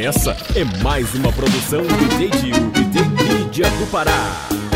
Essa é mais uma produção do DJ Gil, DJ Mídia do Pará.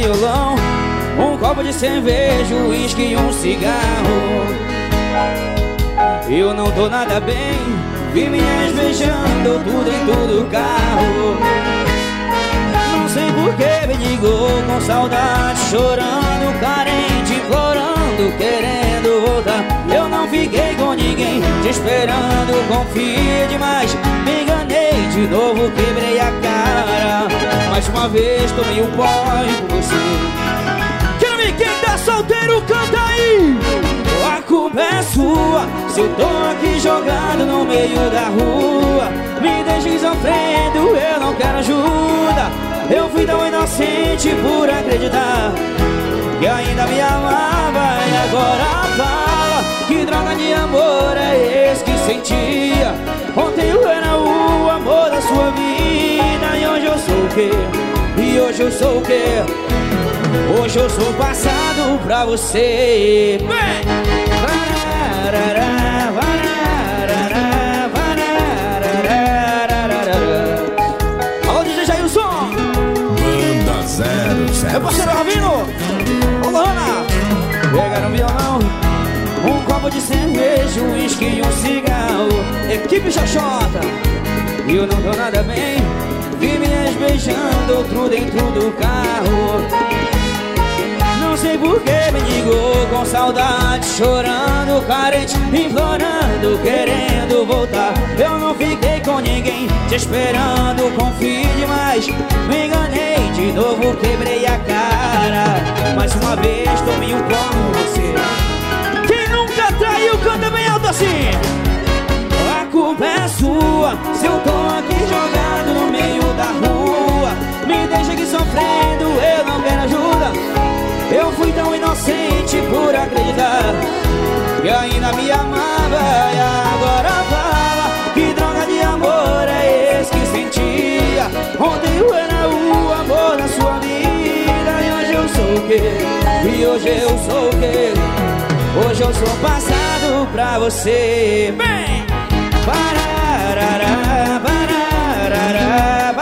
Violão, um copo de cerveja, uísque e um cigarro. Eu não tô nada bem, vi minhas beijando tudo em todo carro. Sei por que me ligou com saudade Chorando, carente, implorando, querendo voltar. Eu não fiquei com ninguém, te esperando Confiei demais, me enganei De novo quebrei a cara. Mais uma vez tomei um pó com você. Quero ver quem tá solteiro, canta aí. A culpa é sua. Se eu tô aqui jogado no meio da rua Me deixe sofrendo, eu não quero ajuda. Eu fui tão inocente por acreditar Que ainda me amava e agora fala. Que droga de amor é esse que sentia? Ontem eu era o sua vida E hoje eu sou o quê? E hoje eu sou o quê? Hoje eu sou passado pra você Vem! Meu parceiro Ravino Alô, Ana Pegaram um violão Um copo de cerveja, um uísque e um cigarro Equipe Xoxota E eu não tô nada bem Vi minhas beijando outro dentro do carro. Não sei por que me ligou com saudade Chorando, carente, implorando, querendo voltar. Eu não fiquei com ninguém, te esperando Confie demais, me enganei de novo quebrei a cara. Mais uma vez tomei um como você. Quem nunca traiu canta bem alto assim culpa é sua Se eu tô aqui jogado no meio da rua Me deixa aqui sofrendo, eu não quero ajuda Eu fui tão inocente por acreditar Que ainda me amava e agora fala Que droga de amor é esse que sentia Ontem eu era o amor da sua vida E hoje eu sou o quê? E hoje eu sou o quê? Hoje eu sou passado pra você Bem! Pararará, pararará,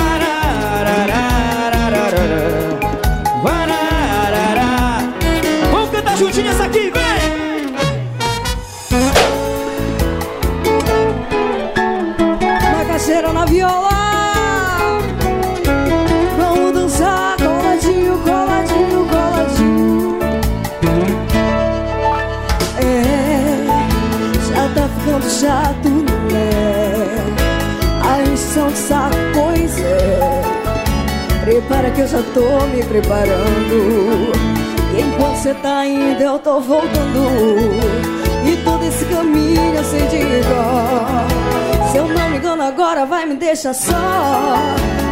preparando. E enquanto você tá indo eu tô voltando. E todo esse caminho eu sei de cor Se eu não me engano agora vai me deixar só.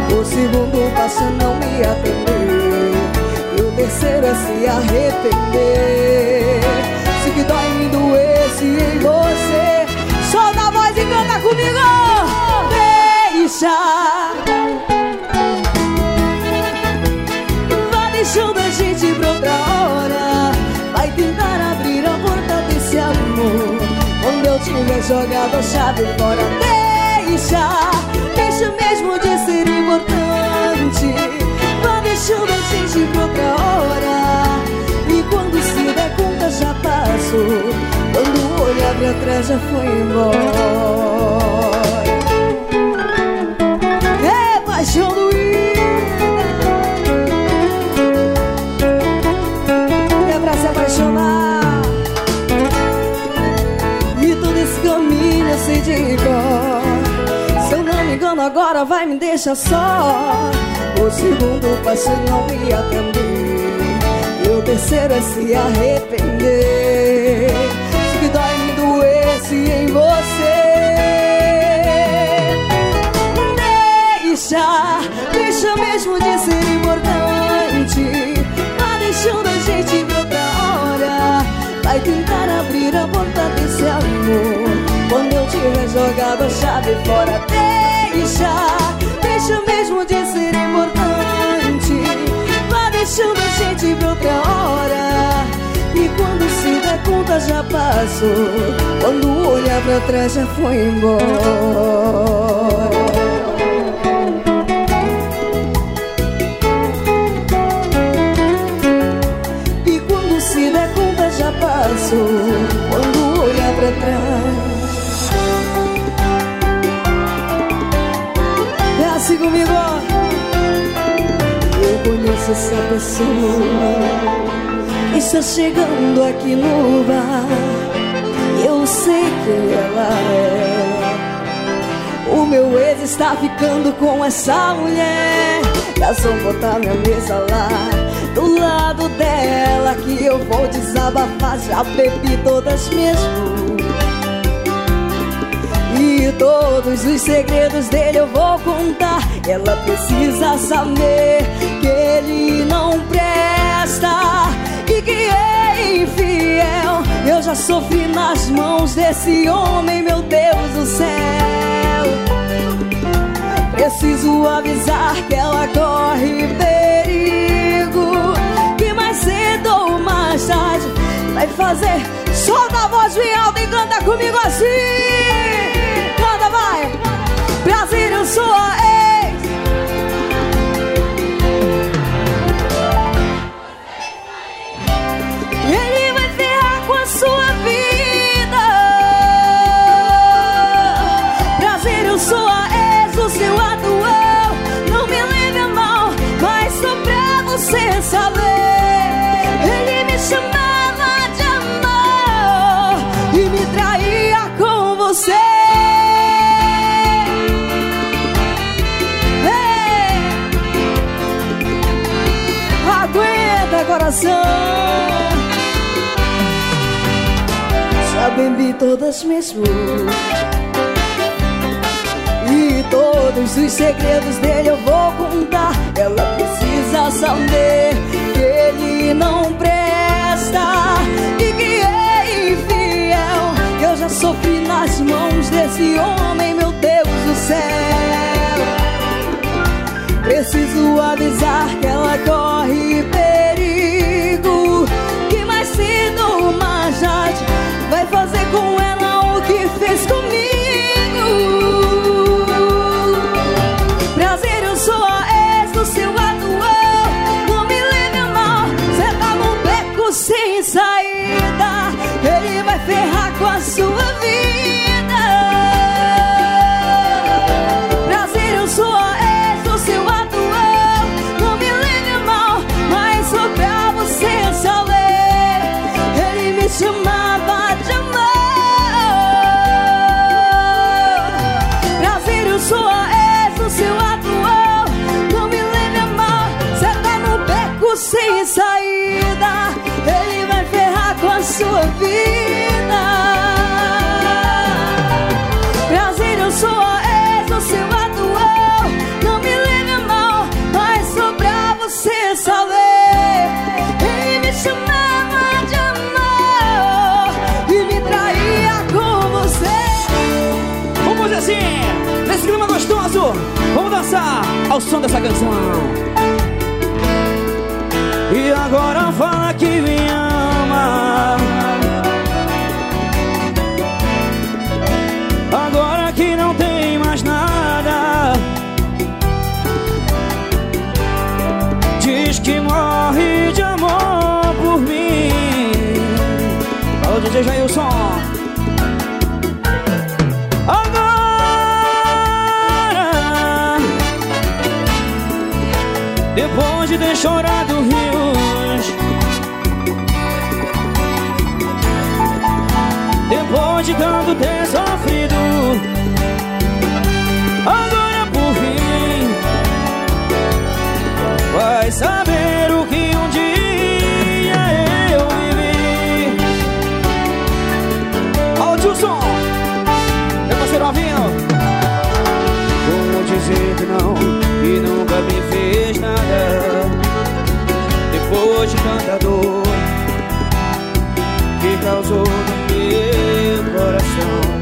O segundo passo é não me atender E o terceiro é se arrepender. Se que dói me doer se em você. E canta comigo. Deixa tiver jogado a chave fora Deixa, deixa mesmo de ser importante. Vai deixando a gente pra outra hora. E quando se der conta já passou Quando olhar olha pra trás já foi embora. É paixão doída agora vai me deixar só. O segundo passo não me atender. E o terceiro é se arrepender. Se que dói me doesse em você. Deixa, deixa mesmo de ser Tiver jogado a chave fora Deixa, deixa mesmo de ser importante. Vai deixando a gente pra outra hora. E quando se der conta já passou Quando olhar pra trás já foi embora. E quando se der conta já passou Quando olhar pra trás comigo. Eu conheço essa pessoa Está chegando aqui no bar. Eu sei quem ela é. O meu ex está ficando com essa mulher. Garçom, botar minha mesa lá Do lado dela Que eu vou desabafar. Já bebi todas mesmo. E todos os segredos dele eu vou contar Ela precisa saber Que ele não presta E que é infiel. Eu já sofri nas mãos desse homem Meu Deus do céu. Preciso avisar que ela corre perigo Que mais cedo ou mais tarde Vai fazer. Solta a voz bem alta e canta comigo assim coração. Já bebi todas mesmo E todos os segredos dele eu vou contar. Ela precisa saber que ele não presta E que é infiel Eu já sofri nas mãos desse homem, meu Deus do céu. Preciso avisar que ela corre perigo sua vida ao som dessa canção. E agora fala que me chorado rios. Depois de tanto ter Dor Que causou no meu coração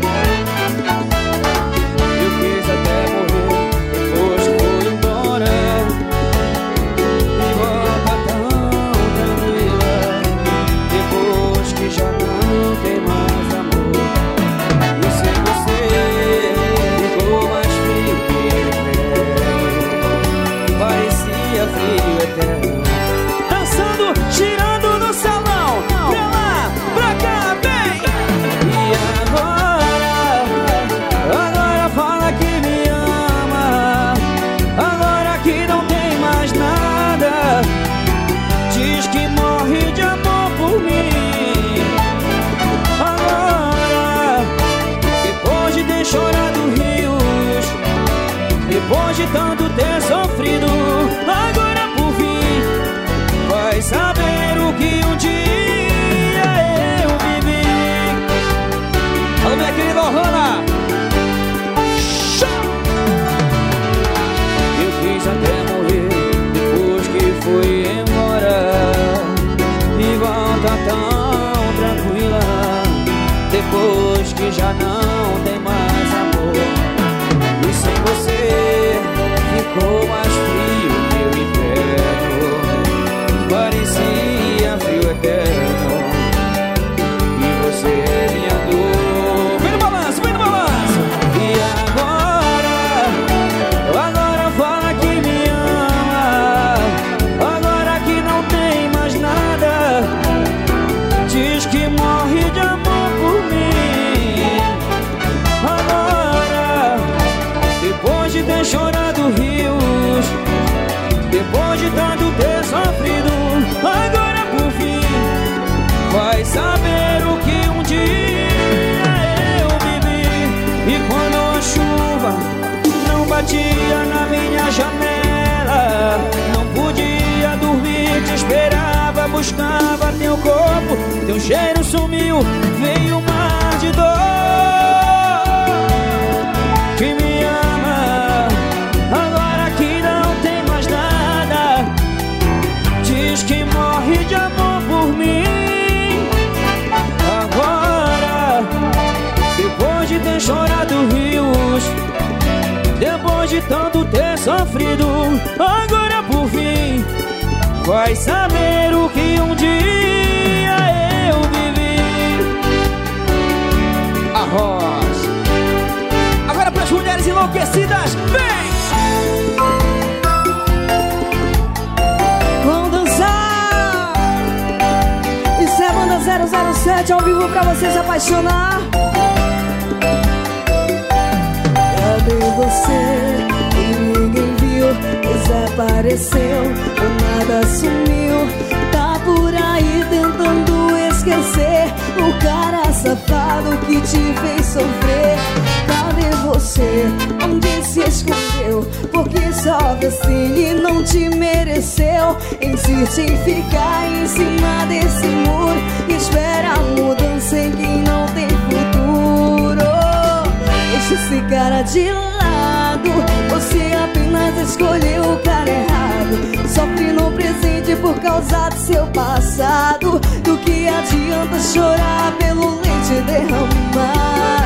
saber o que um dia eu vivi. E quando a chuva não batia na minha janela Não podia dormir, te esperava, buscava teu corpo. Teu cheiro sumiu, veio um mar de dor ter chorado rios Depois de tanto ter sofrido Agora por fim Vai saber o que um dia eu vivi Arroz Agora pras mulheres enlouquecidas, vem! Vamos dançar! Isso é banda 007 ao vivo pra você se apaixonar. Você? Que ninguém viu, desapareceu, do nada sumiu. Tá por aí tentando esquecer o cara safado que te fez sofrer. Cadê você? Onde se escondeu? Porque sofre assim e não te mereceu. Insiste em ficar em cima desse muro. Espera a mudança em quem não tem futuro. Deixa esse cara de lado. Você apenas escolheu o cara errado. Sofre no presente por causa do seu passado. Do que adianta chorar pelo leite derramado?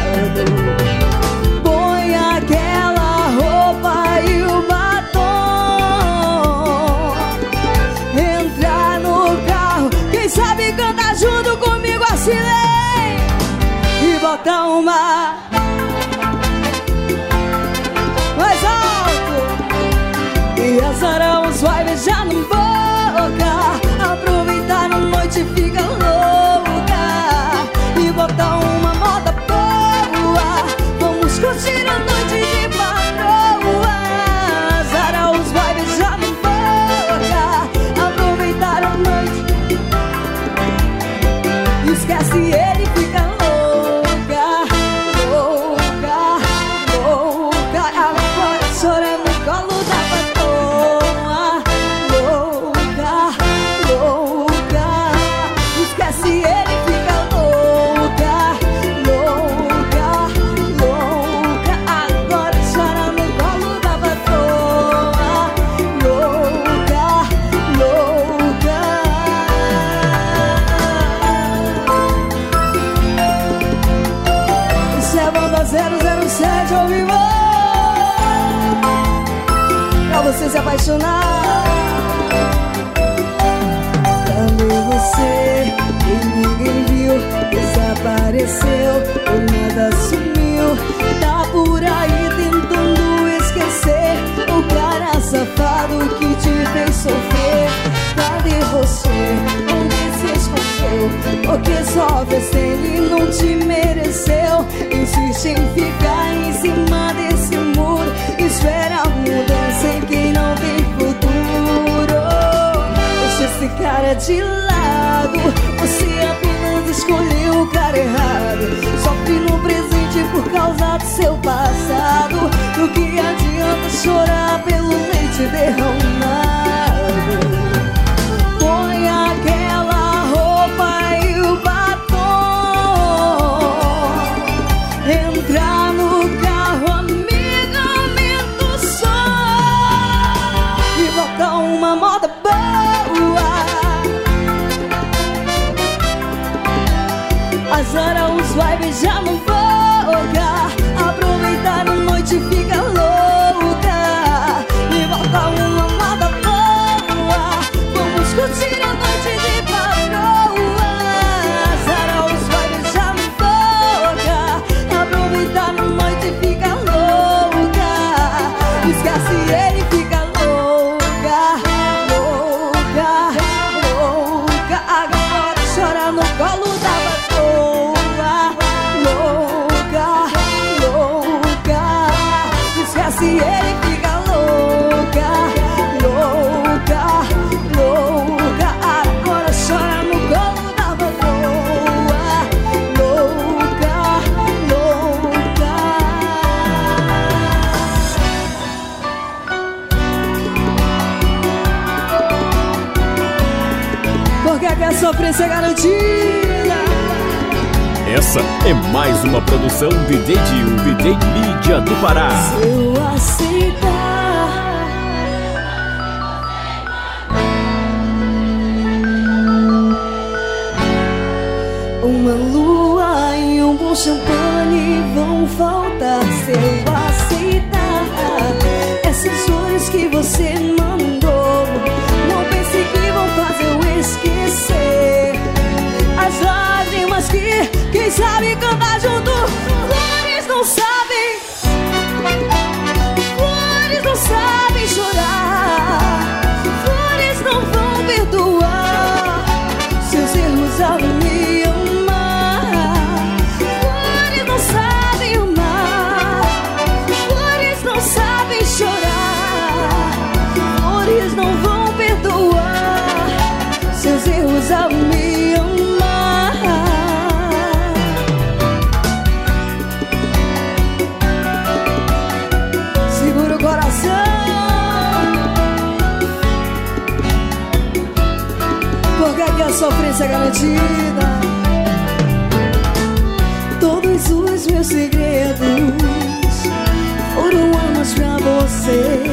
Porque só vê ele não te mereceu. Insiste em ficar em cima desse muro. Espera a mudança em quem não tem futuro. Deixa esse cara de lado. Você apenas escolheu o cara errado. Sofre no presente por causa do seu passado. Do que adianta chorar pelo leite derramado garantida. Essa é mais uma produção DJ Dio, DJ Mídia do Pará. Se eu aceitar. Uma lua e um bom champanhe vão faltar Se eu aceitar. Essas flores que você mandou sabe cantar junto é garantida Todos os meus segredos Foram armas pra você.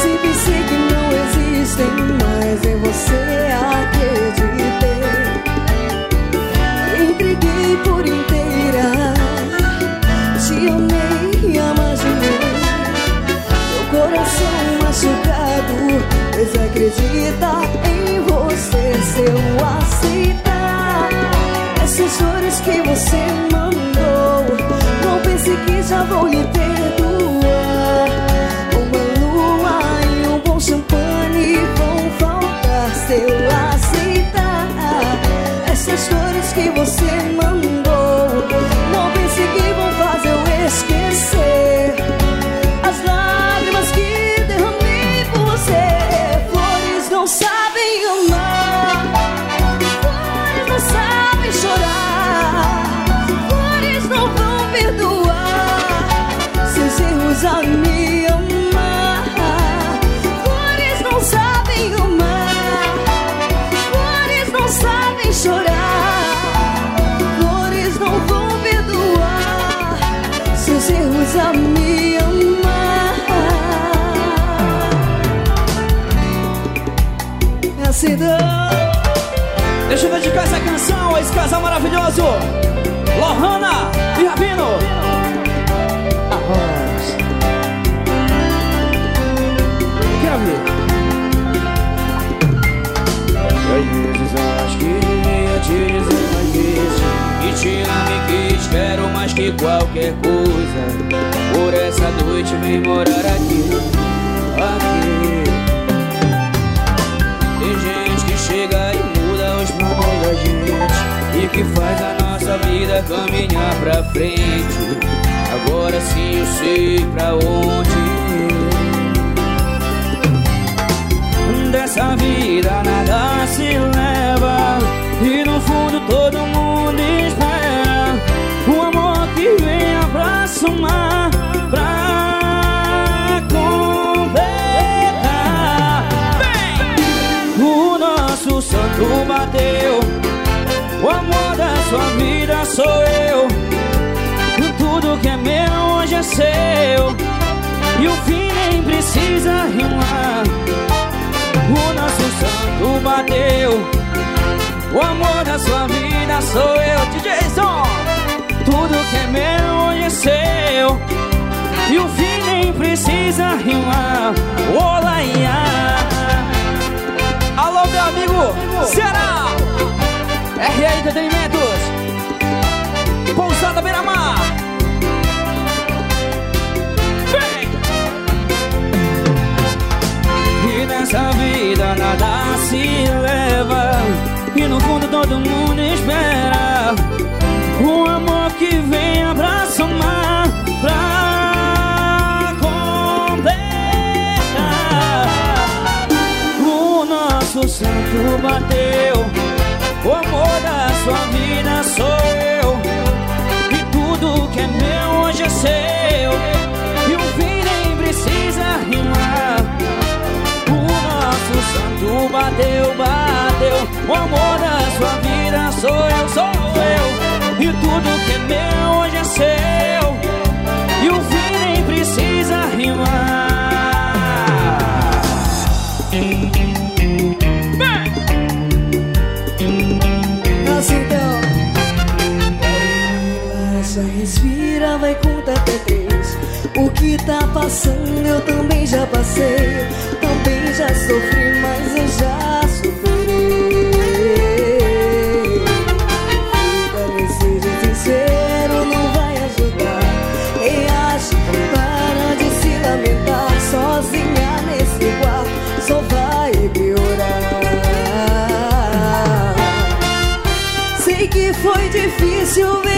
Se pensei que não existem Mas em você acreditei. Entreguei por inteira Te amei e imaginei. Meu coração machucado Desacredita eu aceitar Essas flores que você mandou. Não pense que já vou lhe perdoar esquecido. Deixa eu dedicar essa canção a esse casal maravilhoso, Lohana e Rabino. Arroz. Quero ouvir. Às vezes eu acho que devia te dizer mais vezes. E te amei que espero mais que qualquer coisa. Por essa noite vem morar aqui. aqui. Que faz a nossa vida caminhar pra frente. Agora sim eu sei pra onde. Dessa vida nada se leva E no fundo todo mundo espera O amor que venha pra somar Pra completar Vem! O nosso santo bateu O amor da sua vida sou eu. Tudo que é meu hoje é seu. E o fim nem precisa rimar. O nosso santo bateu. O amor da sua vida sou eu, DJ Zon! Tudo que é meu hoje é seu. E o fim nem precisa rimar. Olá, Alô, meu amigo Ceará RA Entretenimentos. Pousada Beira-Mar. Nessa vida nada se leva E no fundo todo mundo espera Um amor que venha pra somar Pra completar. O nosso santo bateu sua vida sou eu. E tudo que é meu hoje é seu. E o fim nem precisa rimar. Nosso santo bateu, bateu. O amor da sua vida sou eu, sou eu. E tudo que é meu contar até três. O que tá passando eu também já passei. Também já sofri, mas eu já superei Fica nesse sincero, não vai ajudar. Reage, para de se lamentar Sozinha nesse quarto, só vai piorar. Sei que foi difícil ver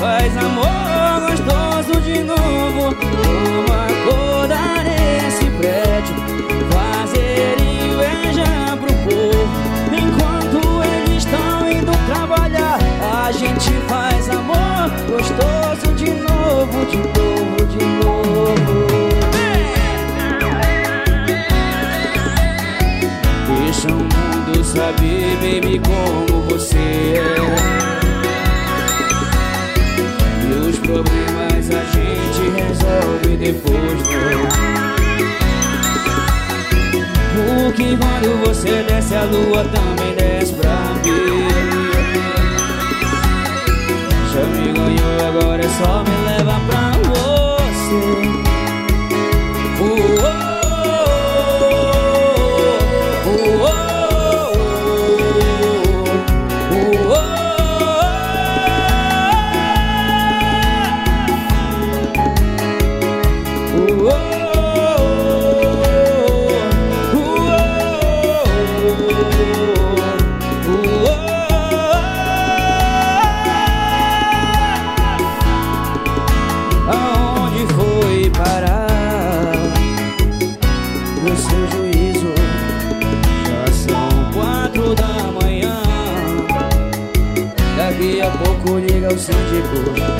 faz amor gostoso de novo. Vamos acordar esse prédio. Fazer inveja pro povo. Enquanto eles estão indo trabalhar A gente faz amor gostoso de novo, de novo, de novo. Deixa o mundo saber, baby, como você é problemas a gente resolve depois, né? Porque quando você desce a lua também desce pra mim Já me ganhou, agora é só me o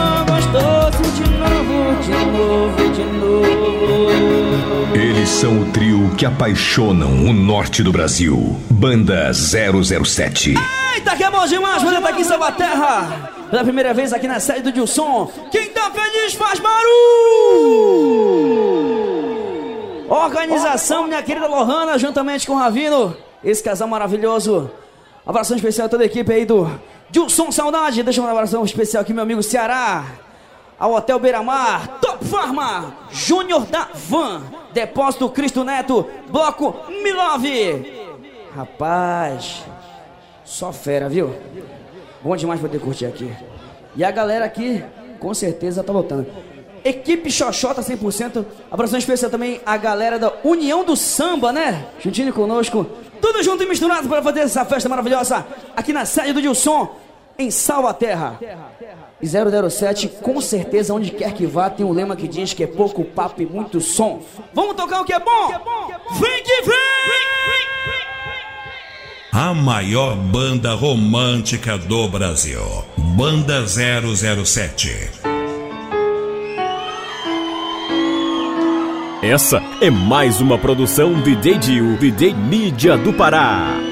são o trio que apaixonam o norte do Brasil. Banda 007. Eita, que é bom demais, você tá aqui em Salvaterra. Pela primeira vez aqui na sede do Dilson. Quem tá feliz faz barulho! Organização, minha querida Lohana, juntamente com o Ravino. Esse casal maravilhoso. Abração especial a toda a equipe aí do Dilson Saudade. Deixa um abração especial aqui, meu amigo Ceará. Ao Hotel Beira-Mar, Top Farma, Júnior da Van, Depósito Cristo Neto, Bloco Milove. Rapaz, só fera, viu? Bom demais poder curtir aqui. E a galera aqui, com certeza, tá lotando. Equipe Xoxota 100%. Abração especial também a galera da União do Samba, né? Juntinho conosco. Tudo junto e misturado para fazer essa festa maravilhosa aqui na sede do Dilson, em Salvaterra. E 007, com certeza, onde quer que vá, tem um lema que diz que é pouco papo e muito som. Vamos tocar o que é bom? Vem que vem! A maior banda romântica do Brasil. Banda 007. Essa é mais uma produção DJ Dio, DJ Mídia do Pará.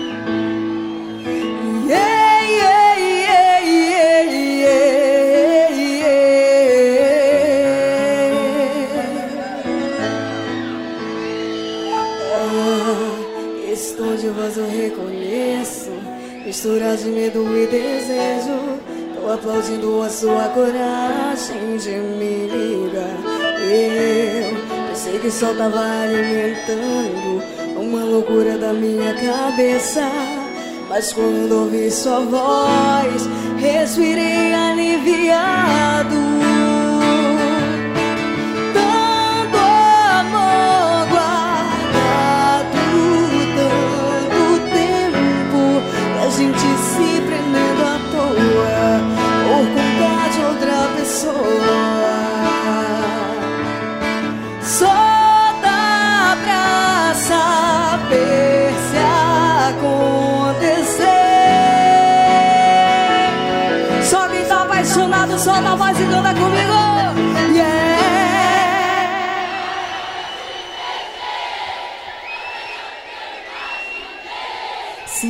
Mistura de medo e desejo. Tô aplaudindo a sua coragem de me ligar. Eu pensei que só tava alimentando Uma loucura da minha cabeça. Mas quando ouvi sua voz Respirei aliviado.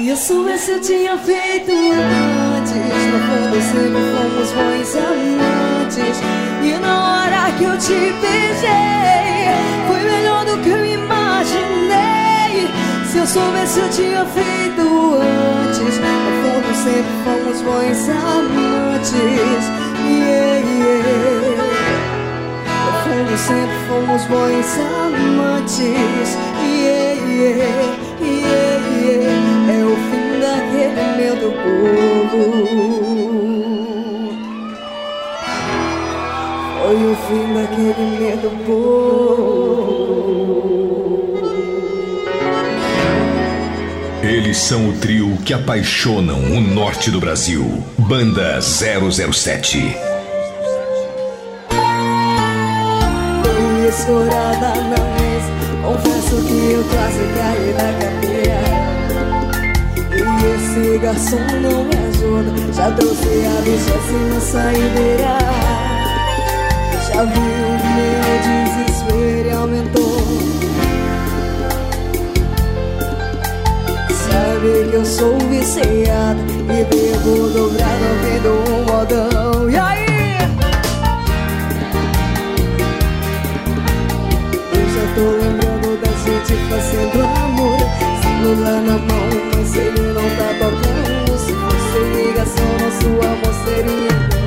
É se eu se tinha feito antes. No fundo sempre fomos bons amantes. E na hora que eu te beijei Foi melhor do que eu imaginei. Se eu soubesse eu tinha feito antes. No fundo sempre fomos bons amantes. Yeah, yeah. No fundo sempre fomos bons amantes. Yeah, yeah. Vermelho, meu do povo. Foi o fim daquele medo povo. Eles são o trio que apaixonam o norte do Brasil. Banda 007. Escorada na mesa, confesso que eu quase caí na cadeia. Garçom não é me ajuda. Já trouxe a vigésima saideira. Já vi o meu desespero e aumentou. Sabe que eu sou viciado e bebo dobrado vendo um modão. E aí? Eu já tô lembrando da gente fazendo amor. Celular na mão, mas ele não tá tocando sua moceria.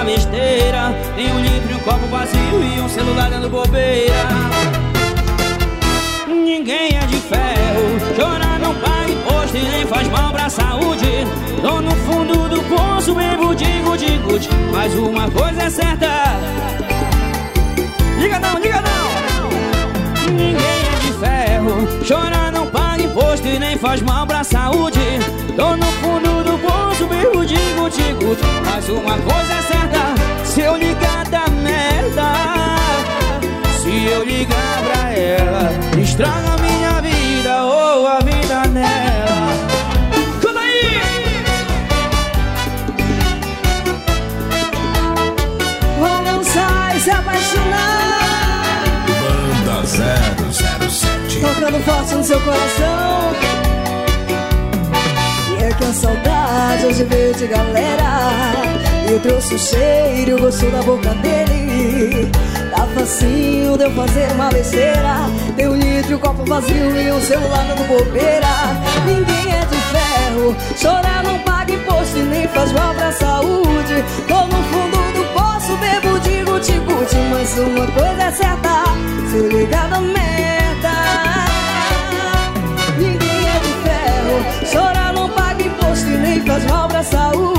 Uma besteira Tem um litro e um copo vazio e um celular dando bobeira. Ninguém é de ferro, chorar não paga imposto e nem faz mal pra saúde. Tô no fundo do poço, bebo digo, digo, mas uma coisa é certa. Liga não, liga não. Ninguém é de ferro, chorar não paga imposto e nem faz mal pra saúde. Tô no fundo do poço, bebo digo, digo, mas uma coisa é certa eu ligar da merda. Se eu ligar pra ela, estraga minha vida ou a vida dela Canta aí! E se apaixonar. Banda 007. Tocando forte no seu coração. E é que a saudade hoje veio de galera eu trouxe o cheiro o gosto da boca dele. Tá facinho de eu fazer uma besteira. Tem um litro, um copo vazio e um celular dando bobeira. Ninguém é de ferro, chorar não paga imposto e nem faz mal pra saúde. Tô no fundo do poço, bebo de guti-guti Mas uma coisa é certa, se ligar da merda Ninguém é de ferro, chorar não paga imposto e nem faz mal pra saúde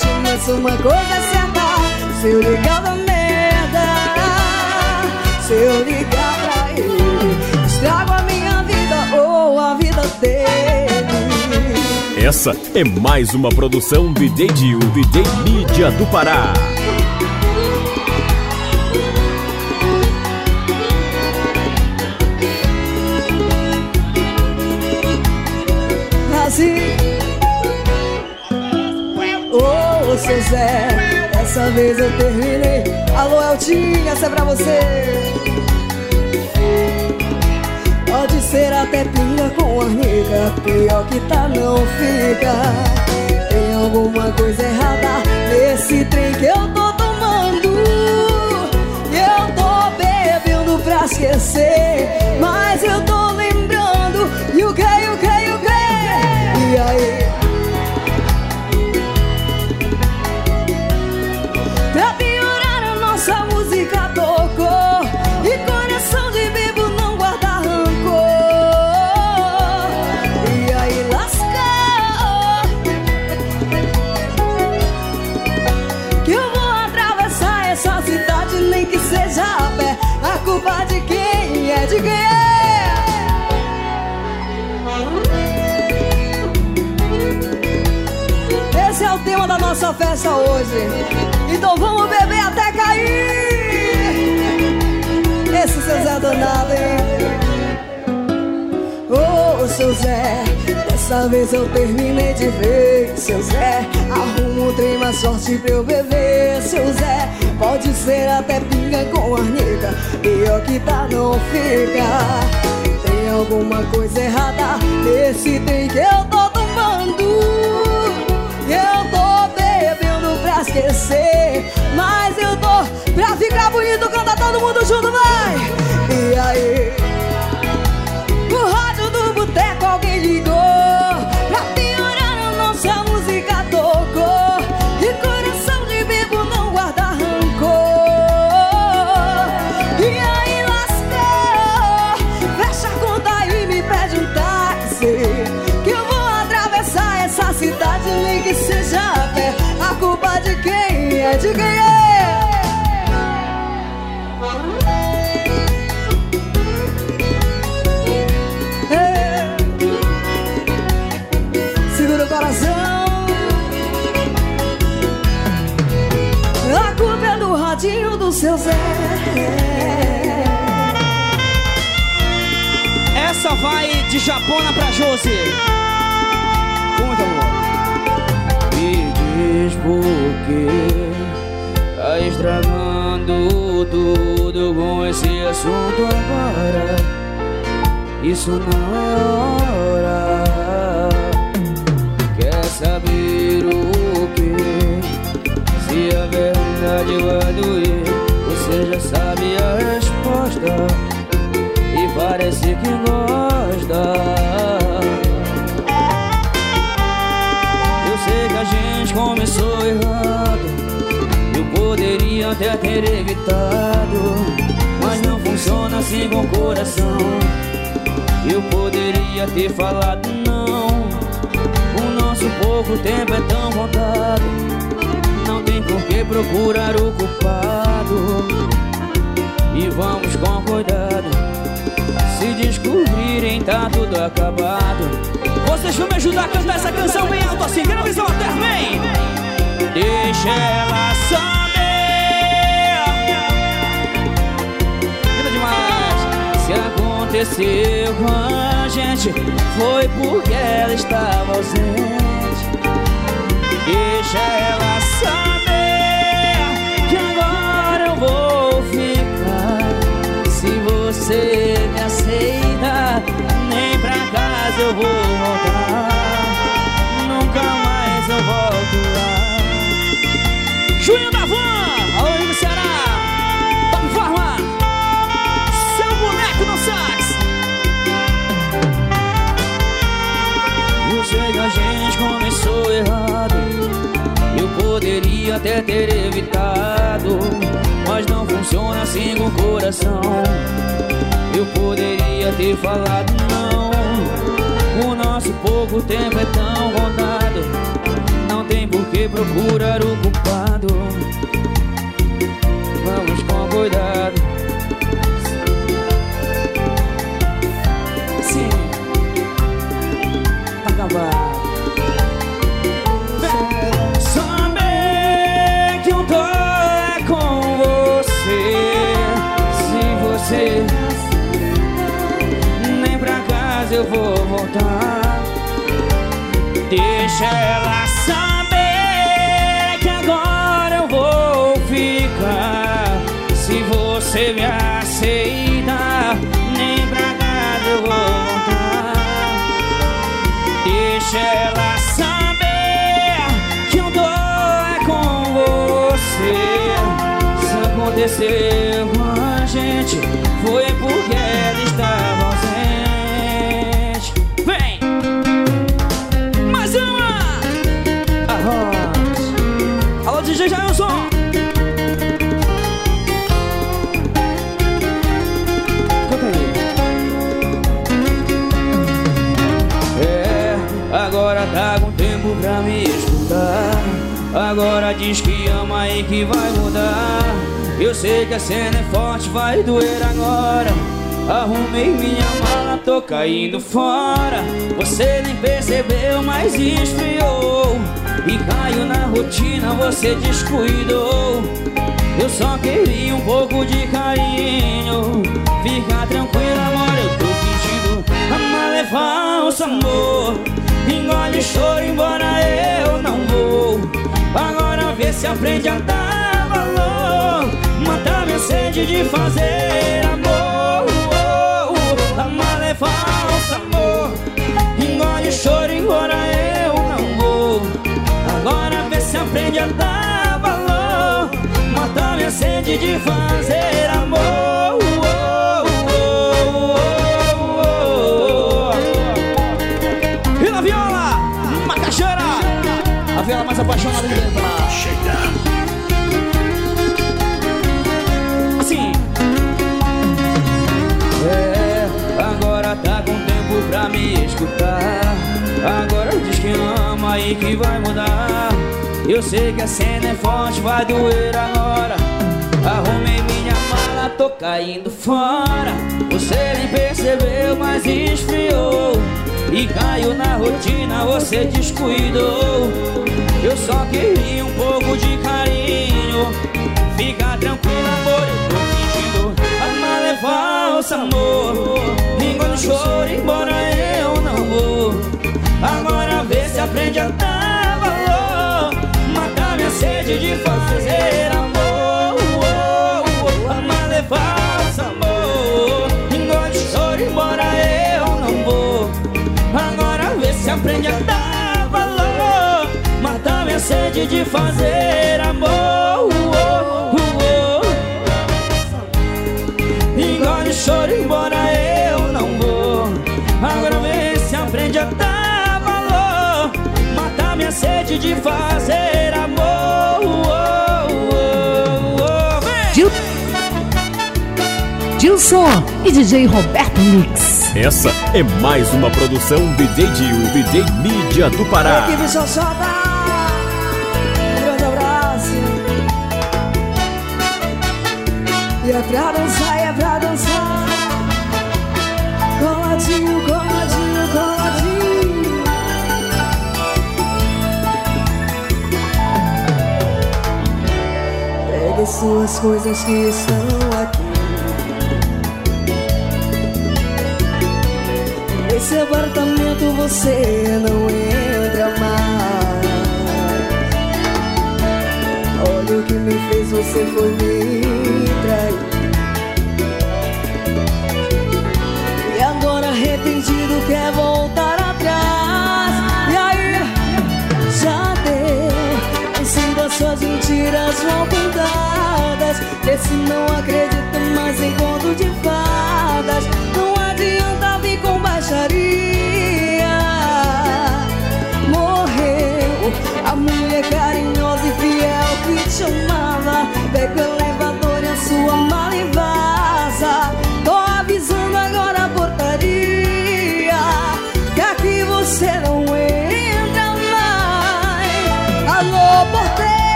guti-guti Mas uma coisa é certa, se eu ligar da merda Se eu ligar pra ele, estrago a minha vida ou a vida dele Essa é mais uma produção DJ Dio, DJ Mídia do Pará. Zé, dessa vez eu terminei. Alô, Eltinha, essa é pra você. Pode ser até pinga com arnica Pior que tá não fica. Tem alguma coisa errada Nesse trem que eu tô tomando. E eu tô bebendo pra esquecer Mas eu tô lembrando. E o que, o que, o que E aí nossa festa hoje. Então vamos beber até cair. Esse seu Zé danado, hein? Ô, seu Zé, dessa vez eu terminei de ver. Seu Zé, arruma um trem mais sorte pra eu beber. Seu Zé, pode ser até pinga com arnica. Pior que tá, não fica. Tem alguma coisa errada nesse trem que eu tô tomando. Esquecer Mas eu tô pra ficar bonito Canta todo mundo junto, vai! E aí? Essa vai de Japona pra Josi. Muito amor. Me diz por que tá estragando tudo com esse assunto agora. Isso não é hora. Quer saber o que? Se a verdade vai doer, sabe a resposta e parece que gosta. Eu sei que a gente começou errado, eu poderia até ter evitado, mas não funciona assim com o coração. Eu poderia ter falado não. O nosso pouco tempo é tão contado. Não tem por que procurar o culpado. E vamos com cuidado Se descobrirem tá tudo acabado vocês vão me ajudar a cantar essa canção bem alto assim. Quero visão até vem. Deixa ela saber. Linda demais. Se aconteceu com a gente, foi porque ela estava ausente. Deixa ela saber você me aceita, nem pra casa eu vou voltar. Nunca mais eu volto lá. Juninho da Van, alô do Ceará, Top Forma, seu boneco no sax. Eu sei que a gente começou errado. Eu poderia até ter evitado, mas não funciona assim com o coração. Eu poderia ter falado não. O nosso pouco tempo é tão contado. Não tem por que procurar o culpado. Vamos com cuidado. Deixa ela saber que agora eu vou ficar. Se você me aceita, nem pra casa eu vou voltar. Deixa ela saber que eu tô é com você. Se aconteceu com a gente, foi porque diz que ama e que vai mudar. Eu sei que a cena é forte, vai doer agora. Arrumei minha mala, tô caindo fora. Você nem percebeu, mas esfriou. E caiu na rotina, você descuidou. Eu só queria um pouco de carinho. Fica tranquilo, amor, eu tô fingindo. Amar é falso, amor. Engole o choro, embora eu não vou. Agora vê se aprende a dar valor. Matar minha sede de fazer amor. Oh, oh. Amar é falso, amor. Engole choro, embora eu não vou. Agora vê se aprende a dar valor. Matar minha sede de fazer amor. Escutar. Agora diz que ama e que vai mudar. Eu sei que a cena é forte, vai doer agora. Arrumei minha mala, tô caindo fora. Você nem percebeu, mas esfriou. E caiu na rotina, você descuidou. Eu só queria um pouco de carinho. Fica tranquilo, falsa, amor. Engole o choro, embora eu não vou. Agora vê se aprende a dar valor. Matar minha sede de fazer amor. A mala é falsa, amor. Engole o choro, embora eu não vou. Agora vê se aprende a dar valor. Matar minha sede de fazer amor. de fazer amor. Oh, oh, oh, Gilson e DJ Roberto Mix. Essa é mais uma produção de DJ Dio, DJ Mídia do Pará. Equipe Sossada. E é pra dançar. Suas coisas que estão aqui. Nesse apartamento você não entra mais. Olha o que me fez, você foi me trair. E agora arrependido quer voltar Esse não acredita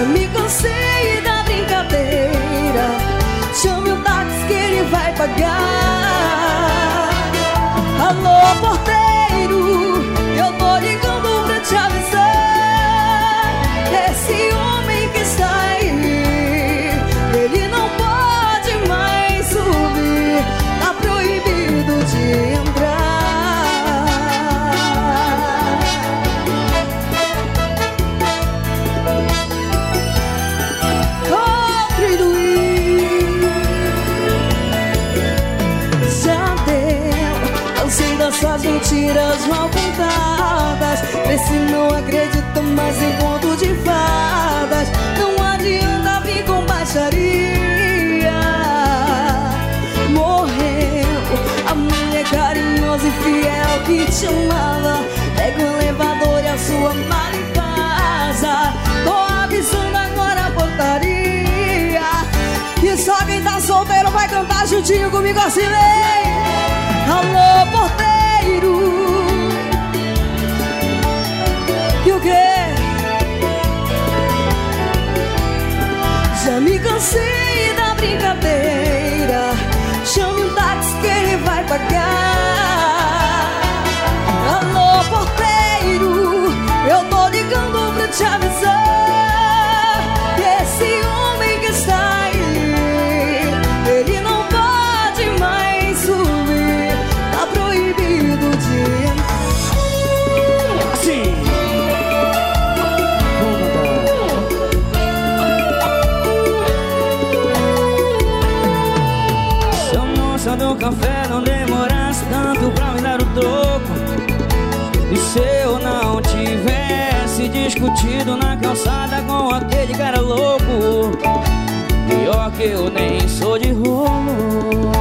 Já me cansei da brincadeira. Chame o táxi que ele vai pagar. Alô, porteiro, eu tô ligando pra te avisar. Morreu a mulher carinhosa e fiel que te amava. Pega o elevador e a sua mala em casa. Tô avisando agora a portaria. Que só quem tá solteiro vai cantar juntinho comigo assim, vem. Alô, porteiro. E o quê? Cansei da brincadeira. Chame um táxi que ele vai pagar. Alô, porteiro, eu tô ligando pra te avisar discutido na calçada com aquele cara louco. Pior que eu nem sou de rolo.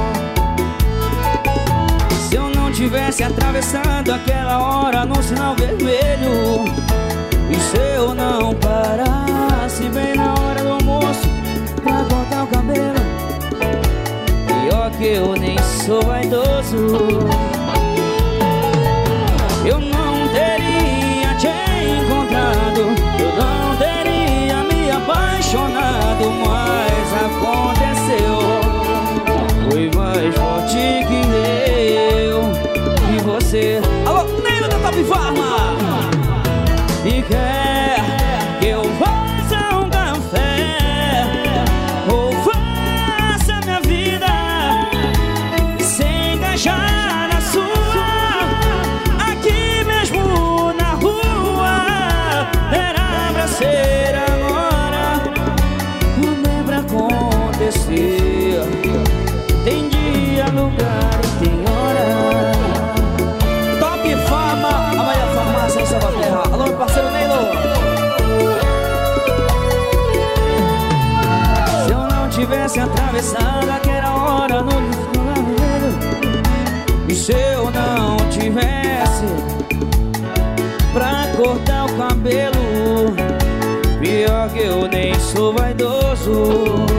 Se eu não tivesse atravessado aquela hora no sinal vermelho E se eu não parasse bem na hora do almoço Pra cortar o cabelo Pior que eu nem sou vaidoso. Eu não aconteceu. Foi mais forte que eu E você pensava que hora no escuro. E se eu não tivesse pra cortar o cabelo, pior que eu nem sou vaidoso.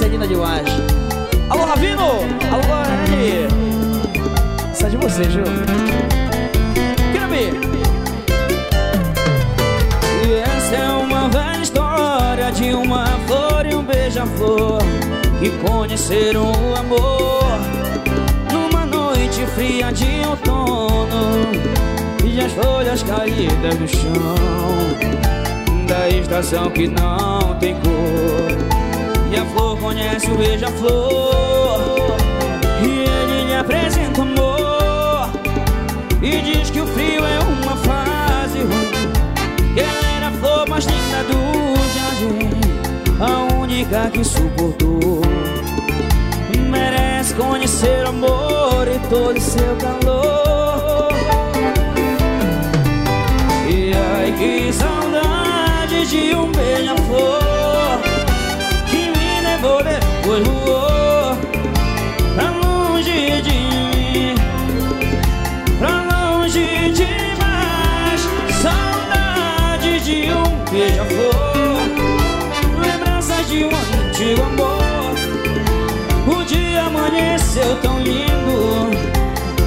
É linda demais Alô, Ravino! Alô, Guarani! Essa é de viu? Quero ver! E essa é uma velha história de uma flor e um beija-flor que conheceram o amor numa noite fria de outono e as folhas caídas no chão da estação que não tem cor. E a flor conhece o beija-flor e ele lhe apresenta amor. E diz que o frio é uma fase ruim. Que ela era a flor mais linda do jardim. A única que suportou. Merece conhecer o amor e todo seu calor. E ai que saudade de um beija-flor voou Pra longe de mim. Pra longe demais. Saudade de um beija-flor. Lembranças de um antigo amor. O dia amanheceu tão lindo.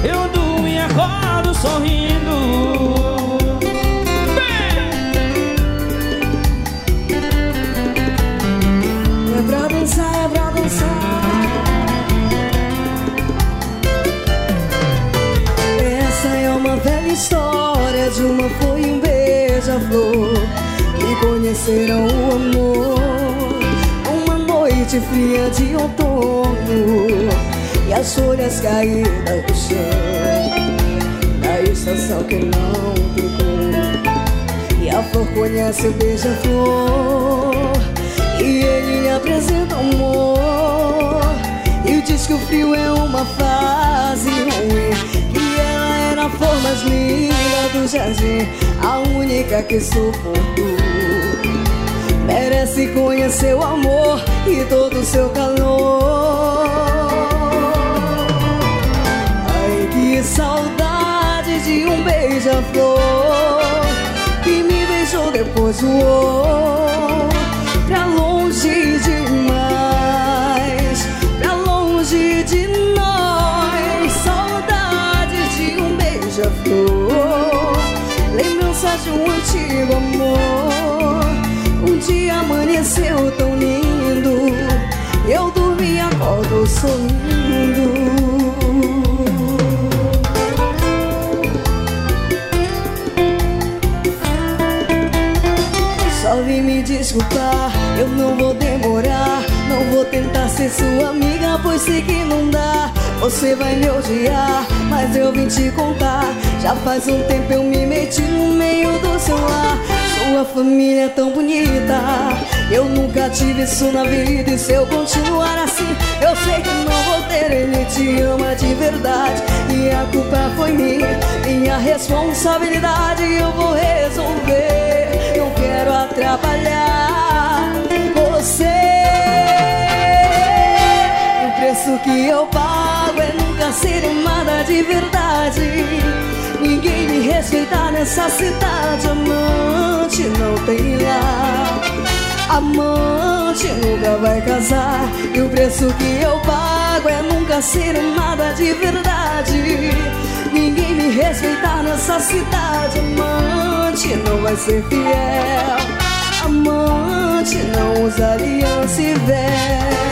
Eu durmo e acordo sorrindo de uma e um beija-flor que conheceram o amor. Uma noite fria de outono e as folhas caídas do chão da estação que não ficou. E a flor conhece o beija-flor E ele apresenta amor E diz que o frio é uma fase ruim a flor mais linda do jardim A única que suportou. Merece conhecer o amor e todo o seu calor. Ai, que saudade de um beija-flor Que me beijou depois voou Antigo amor. Um dia amanheceu tão lindo. Eu dormi acordo sorrindo. Só vim me desculpar, eu não vou demorar. Não vou tentar ser sua amiga, pois sei que não dá. Você vai me odiar, mas eu vim te contar Já faz um tempo eu me meti no meio do seu lar. Sua família é tão bonita. Eu nunca tive isso na vida E se eu continuar assim, eu sei que não vou ter. Ele te ama de verdade E a culpa foi minha, minha responsabilidade Eu vou resolver. Não quero atrapalhar você. O preço que eu pago é nunca ser amada de verdade. Ninguém me respeitar nessa cidade, amante não tem lá. Amante nunca vai casar E o preço que eu pago é nunca ser nada de verdade. Ninguém me respeitar nessa cidade Amante não vai ser fiel. Amante não usa aliança e véu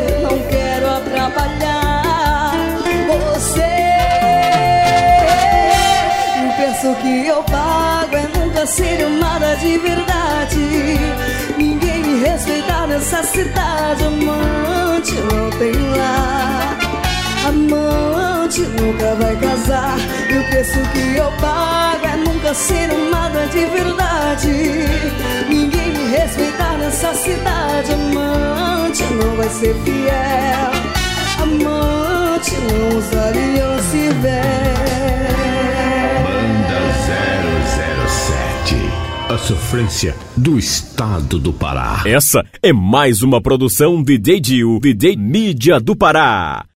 atrapalhar você. O preço que eu pago é nunca ser amada de verdade. Ninguém me respeitar nessa cidade. Amante não tem lá. Amante nunca vai casar. E o preço que eu pago é nunca ser amada de verdade. Ninguém me respeitar nessa cidade. Amante não vai ser fiel. Amante não usa aliança e Banda 007. A sofrência do estado do Pará. Essa é mais uma produção DJ Dio, DJ Mídia do Pará.